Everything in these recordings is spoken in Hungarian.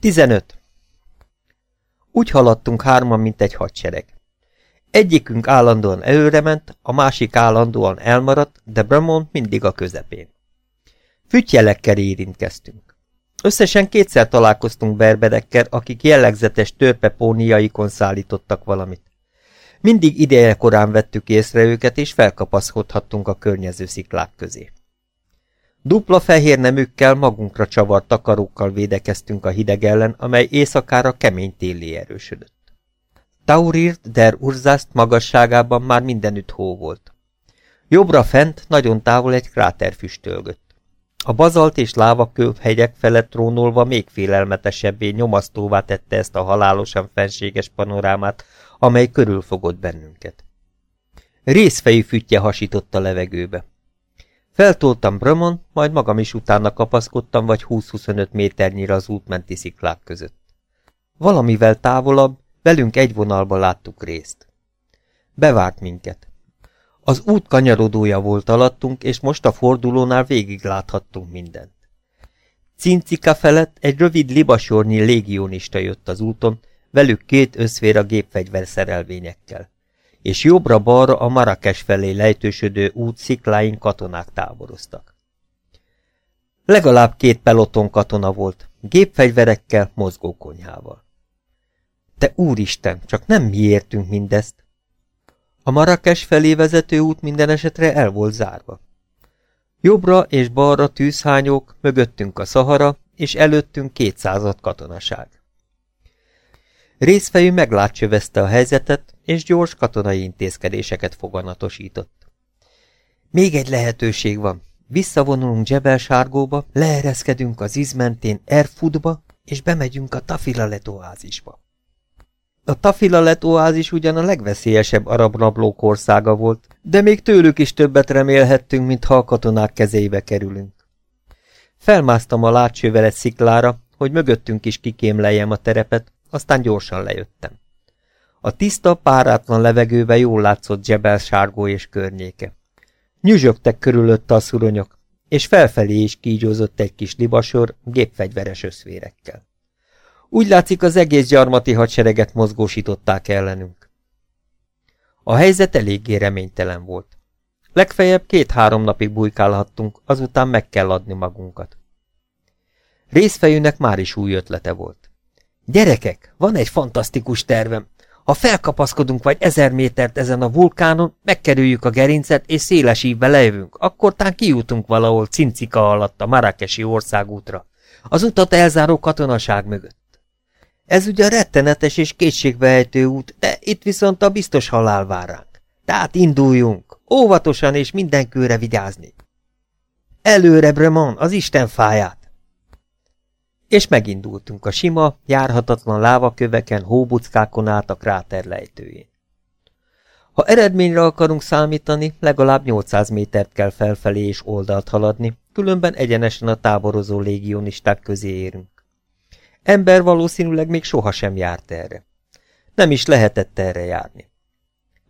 15. Úgy haladtunk hárman, mint egy hadsereg. Egyikünk állandóan előrement, a másik állandóan elmaradt, de Bramon mindig a közepén. Fütyjelekkel érintkeztünk. Összesen kétszer találkoztunk berbedekkel, akik jellegzetes törpepóniaikon szállítottak valamit. Mindig ideje korán vettük észre őket, és felkapaszkodhattunk a környező sziklák közé. Dupla fehér nemükkel magunkra csavart takarókkal védekeztünk a hideg ellen, amely éjszakára kemény téli erősödött. Taurirt der Urzászt magasságában már mindenütt hó volt. Jobbra fent, nagyon távol egy kráter füstölgött. A bazalt és lávakő hegyek felett trónolva még félelmetesebbé nyomasztóvá tette ezt a halálosan fenséges panorámát, amely körülfogott bennünket. Részfejű füttye hasított a levegőbe. Feltoltam Brömon, majd magam is utána kapaszkodtam vagy 20-25 méternyire az útmenti sziklák között. Valamivel távolabb, velünk egy vonalba láttuk részt. Bevárt minket. Az út kanyarodója volt alattunk, és most a fordulónál végig láthattunk mindent. Cincika felett egy rövid libasornyi légionista jött az úton, velük két összvér a gépfegyver szerelvényekkel. És jobbra-balra a Marrakes felé lejtősödő út szikláin katonák táboroztak. Legalább két peloton katona volt, gépfegyverekkel, mozgókonyhával. Te úristen, csak nem mi értünk mindezt. A Marrakes felé vezető út minden esetre el volt zárva. Jobbra és balra tűzhányók, mögöttünk a Szahara, és előttünk kétszázad katonaság. Részfejű meglátcsövezte a helyzetet, és gyors katonai intézkedéseket foganatosított. Még egy lehetőség van. Visszavonulunk Jebel Sárgóba, leereszkedünk az izmentén Erfudba, és bemegyünk a Tafilalet oázisba. A Tafilalet ugyan a legveszélyesebb arab rablók országa volt, de még tőlük is többet remélhettünk, mintha a katonák kezébe kerülünk. Felmásztam a látcsővel egy sziklára, hogy mögöttünk is kikémleljem a terepet, aztán gyorsan lejöttem. A tiszta, párátlan levegőbe jól látszott Jebel sárgó és környéke. Nyüzsögtek körülötte a szuronyok, és felfelé is kígyózott egy kis libasor gépfegyveres összvérekkel. Úgy látszik, az egész gyarmati hadsereget mozgósították ellenünk. A helyzet eléggé reménytelen volt. Legfeljebb két-három napig bujkálhattunk, azután meg kell adni magunkat. Részfejűnek már is új ötlete volt. Gyerekek, van egy fantasztikus tervem. Ha felkapaszkodunk vagy ezer métert ezen a vulkánon, megkerüljük a gerincet, és széles ívbe lejövünk, akkor tán kijutunk valahol cincika alatt a Marrakesi országútra. Az utat elzáró katonaság mögött. Ez ugye rettenetes és kétségbehejtő út, de itt viszont a biztos halál vár ránk. Tehát induljunk, óvatosan és mindenkőre vigyázni. Előre, Bremon, az Isten fáját! És megindultunk a sima, járhatatlan lávaköveken, hóbuckákon át a kráter lejtőjén. Ha eredményre akarunk számítani, legalább 800 métert kell felfelé és oldalt haladni, különben egyenesen a táborozó légionisták közé érünk. Ember valószínűleg még sohasem járt erre. Nem is lehetett erre járni.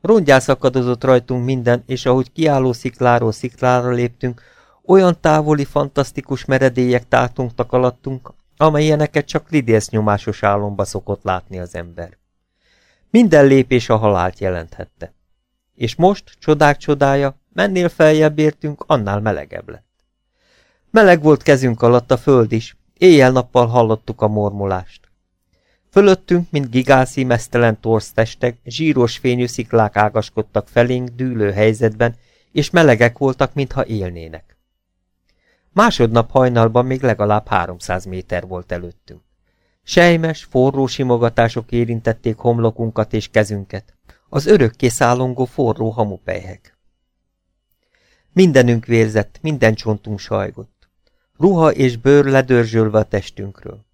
Rongyál szakadozott rajtunk minden, és ahogy kiálló szikláról sziklára léptünk, olyan távoli, fantasztikus meredélyek tátungtak alattunk, amelyeneket csak lidélsz nyomásos álomba szokott látni az ember. Minden lépés a halált jelenthette. És most, csodák csodája, mennél feljebb értünk, annál melegebb lett. Meleg volt kezünk alatt a föld is, Éjjel-nappal hallottuk a mormolást. Fölöttünk, mint gigászi, mesztelen torsztestek, zsíros fényű sziklák ágaskodtak felénk dűlő helyzetben, és melegek voltak, mintha élnének. Másodnap hajnalban még legalább 300 méter volt előttünk. Sejmes, forró simogatások érintették homlokunkat és kezünket. Az örökké szállongó forró hamupejhek. Mindenünk vérzett, minden csontunk sajgott ruha és bőr ledörzsölve a testünkről.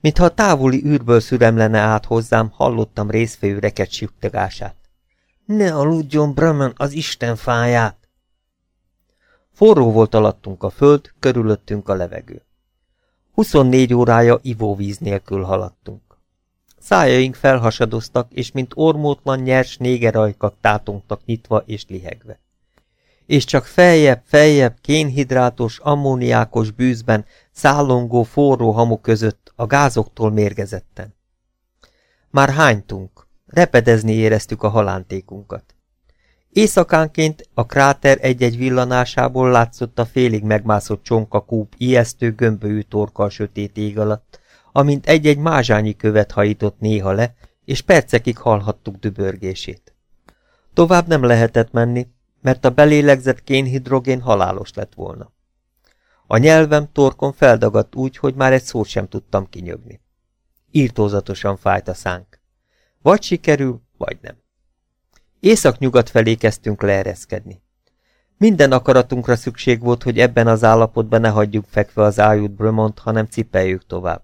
Mintha a távoli űrből szüremlene át hozzám, hallottam részfejű reket süttogását. Ne aludjon, Brahman, az Isten fáját! Forró volt alattunk a föld, körülöttünk a levegő. 24 órája ivóvíz nélkül haladtunk. Szájaink felhasadoztak, és mint ormótlan nyers négerajkak tátongtak nyitva és lihegve. és csak feljebb, feljebb kénhidrátos, ammóniákos bűzben szállongó forró hamu között a gázoktól mérgezetten. Már hánytunk, repedezni éreztük a halántékunkat. Éjszakánként a kráter egy-egy villanásából látszott a félig megmászott csonkakúp ijesztő gömbölyű torka a sötét ég alatt, amint egy-egy mázsányi követ hajított néha le, és percekig hallhattuk dübörgését. Tovább nem lehetett menni, mert a belélegzett kénhidrogén halálos lett volna. A nyelvem torkon feldagadt úgy, hogy már egy szót sem tudtam kinyögni. Írtózatosan fájt a szánk. Vagy sikerül, vagy nem. Észak-nyugat felé kezdtünk leereszkedni. Minden akaratunkra szükség volt, hogy ebben az állapotban ne hagyjuk fekve az ájút Brömont, hanem cipeljük tovább.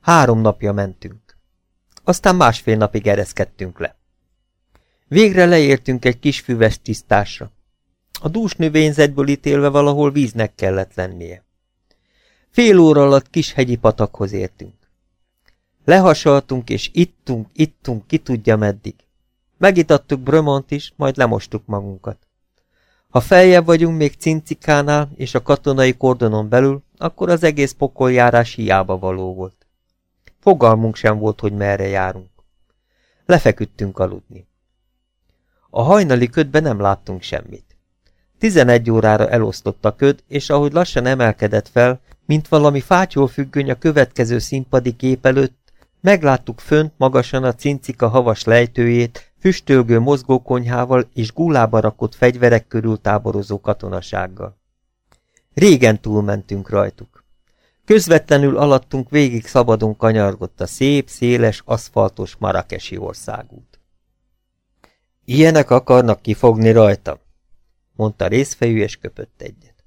Három napja mentünk. Aztán másfél napig ereszkedtünk le. Végre leértünk egy kis füves tisztásra. A dús növényzetből ítélve valahol víznek kellett lennie. Fél óra alatt kis hegyi patakhoz értünk. Lehasaltunk, és ittunk, ittunk, ki tudja meddig. Megitattuk Brömont is, majd lemostuk magunkat. Ha feljebb vagyunk még Cincikánál és a katonai kordonon belül, akkor az egész pokoljárás hiába való volt. Fogalmunk sem volt, hogy merre járunk. Lefeküdtünk aludni. A hajnali ködben nem láttunk semmit. Tizenegy órára elosztott a köd, és ahogy lassan emelkedett fel, mint valami függöny a következő színpadi kép előtt, megláttuk fönt magasan a cincika havas lejtőjét, füstölgő mozgókonyhával és gulába rakott fegyverek körül táborozó katonasággal. Régen túlmentünk rajtuk. Közvetlenül alattunk végig szabadon kanyargott a szép, széles, aszfaltos marakesi országút. Ilyenek akarnak kifogni rajta, mondta részfejű és köpött egyet.